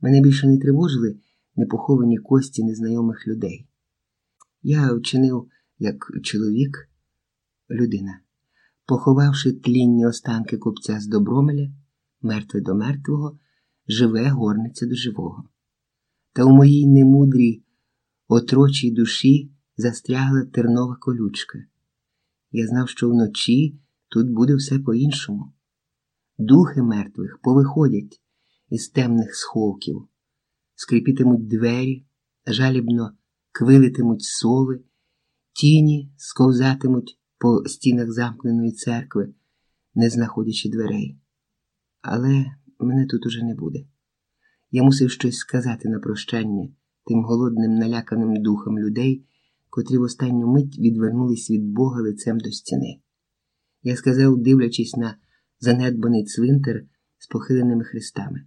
Мене більше не тривожили непоховані кості незнайомих людей. Я вчинив як чоловік, людина, поховавши тлінні останки купця з Добромеля, мертве до мертвого, живе горниця до живого. Та у моїй немудрій, отрочій душі застрягла тернова колючка. Я знав, що вночі тут буде все по-іншому. Духи мертвих повиходять із темних сховків, скрипітимуть двері, жалібно квилитимуть сови, тіні сковзатимуть по стінах замкненої церкви, не знаходячи дверей. Але мене тут уже не буде. Я мусив щось сказати на прощання тим голодним наляканим духом людей, котрі в останню мить відвернулись від Бога лицем до стіни. Я сказав, дивлячись на занедбаний цвинтар з похиленими хрестами.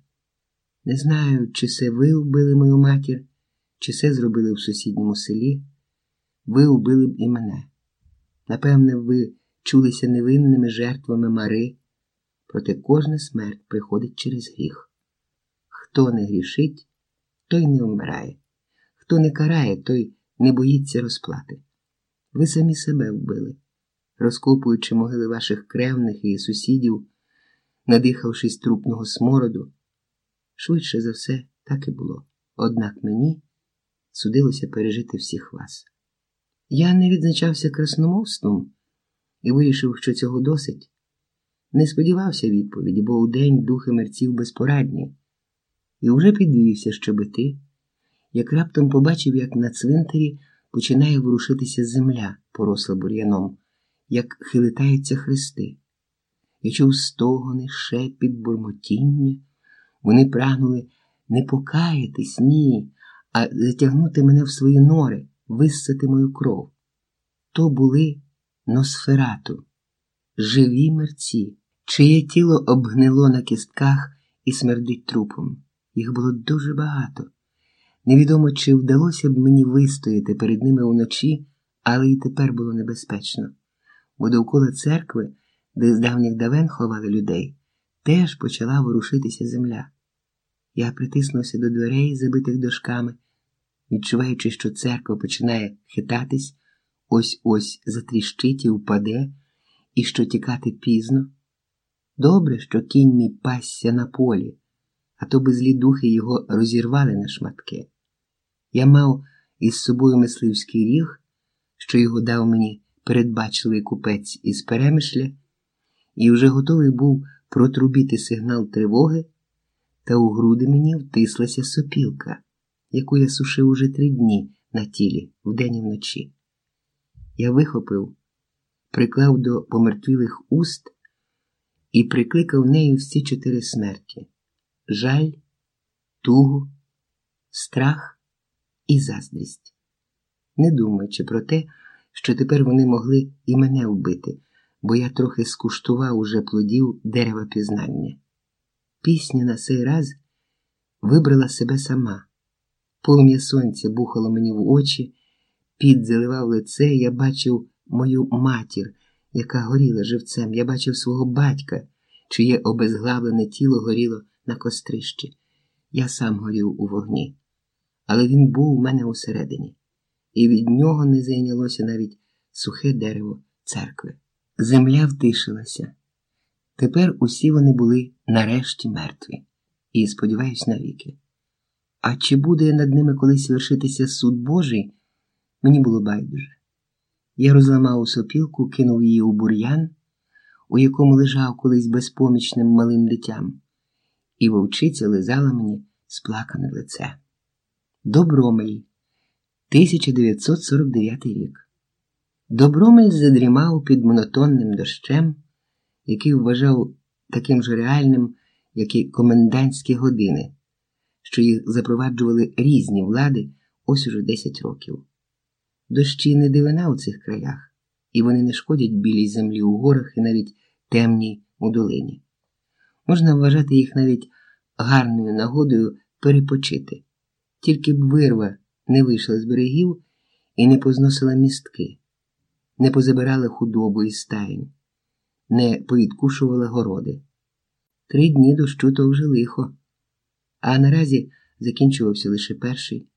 Не знаю, чи це ви вбили мою матір, чи це зробили в сусідньому селі. Ви вбили б і мене. Напевне, ви чулися невинними жертвами мари, проте кожна смерть приходить через гріх. Хто не грішить, той не вмирає, хто не карає, той не боїться розплати. Ви самі себе вбили, розкопуючи могили ваших кревних і сусідів, надихавшись трупного смороду. Швидше за все, так і було. Однак мені судилося пережити всіх вас. Я не відзначався красномовством і вирішив, що цього досить. Не сподівався відповіді, бо удень духи мерців безпорадні, і вже підвівся, щоб іти, як раптом побачив, як на цвинтарі починає ворушитися земля, поросла бур'яном, як хилитаються хрести. Я чув стогони, шепіт, бурмотіння. Вони прагнули не покаятись, ні, а затягнути мене в свої нори, виссати мою кров. То були носферату, живі мерці, чиє тіло обгнило на кістках і смердить трупом. Їх було дуже багато. Невідомо, чи вдалося б мені вистояти перед ними уночі, але і тепер було небезпечно, бо довкола церкви, де з давніх давен ховали людей, теж почала ворушитися земля. Я притиснувся до дверей, забитих дошками, відчуваючи, що церква починає хитатись, ось ось затріщить і впаде, і що тікати пізно. Добре, що кінь мій пасся на полі, а то би злі духи його розірвали на шматки. Я мав із собою мисливський ріг, що його дав мені передбачливий купець із перемишля, і вже готовий був протрубіти сигнал тривоги, та у груди мені втислася сопілка, яку я сушив уже три дні на тілі, вдень і вночі. Я вихопив, приклав до помертвілих уст і прикликав нею всі чотири смерті жаль, тугу, страх і заздрість, не думаючи про те, що тепер вони могли і мене вбити, бо я трохи скуштував уже плодів дерева пізнання. Пісня на цей раз вибрала себе сама. Полум'я сонця бухало мені в очі, під заливав лице, я бачив мою матір, яка горіла живцем. Я бачив свого батька, чиє обезглавлене тіло горіло на кострищі. Я сам горів у вогні, але він був у мене усередині, і від нього не зайнялося навіть сухе дерево церкви. Земля втишилася. Тепер усі вони були нарешті мертві, і, сподіваюсь, навіки. А чи буде над ними колись вершитися суд Божий, мені було байдуже. Я розламав сопілку, кинув її у бур'ян, у якому лежав колись безпомічним малим дитям, і вовчиця лизала мені сплакане лице. Добромель, 1949 рік. Добромель задрімав під монотонним дощем, який вважав таким же реальним, як і комендантські години, що їх запроваджували різні влади ось уже 10 років. Дощі не дивина у цих краях, і вони не шкодять білій землі у горах і навіть темній у долині. Можна вважати їх навіть гарною нагодою перепочити, тільки б вирва не вийшла з берегів і не позносила містки, не позабирала худобу і стаєнь, не повідкушувала городи. Три дні дощу то вже лихо, а наразі закінчувався лише перший.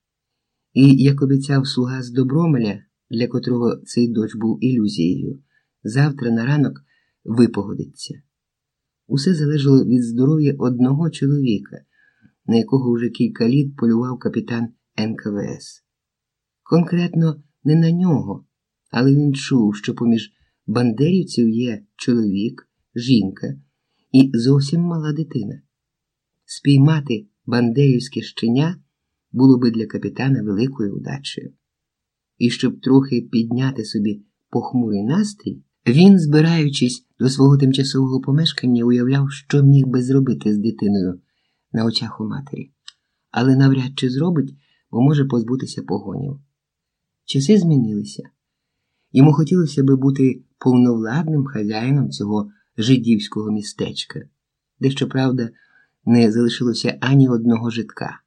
І, як обіцяв слуга з Добромеля, для котрого цей дощ був ілюзією, завтра на ранок випогодиться. Усе залежало від здоров'я одного чоловіка, на якого вже кілька літ полював капітан НКВС. Конкретно не на нього, але він чув, що поміж бандерівців є чоловік, жінка і зовсім мала дитина. Спіймати бандерівське щеня було би для капітана великою удачею. І щоб трохи підняти собі похмурий настрій, він, збираючись до свого тимчасового помешкання, уявляв, що міг би зробити з дитиною на очах у матері, але навряд чи зробить, бо може позбутися погонів. Часи змінилися. Йому хотілося би бути повновладним хазяїном цього жидівського містечка, де, щоправда, не залишилося ані одного житка.